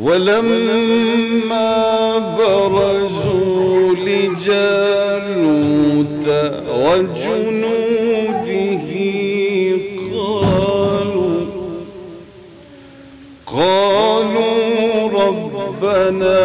ولما برزوا لجالوت وجنوده قالوا قالوا ربنا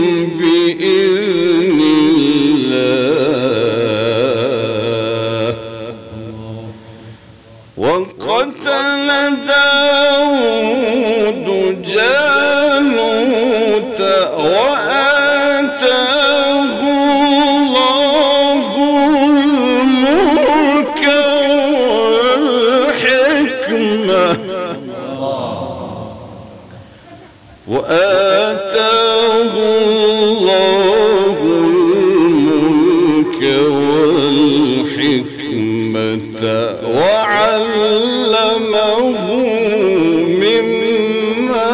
داود جالوت وآتاه الله الملك والحكمة. وآتاه وعلمه مما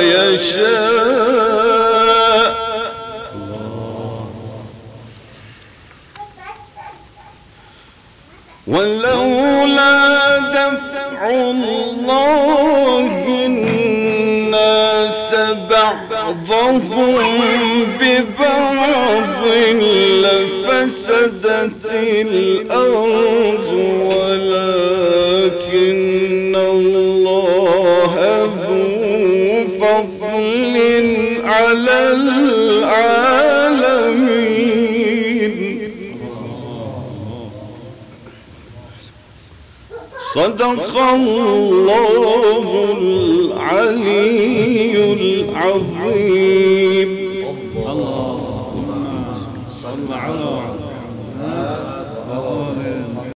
يشاء. ولولا دفع الله بعضهم ببعض لفسدت الأرض ولكن الله ذو فضل على العالمين. صدق الله العلي العظيم. اللهم صل على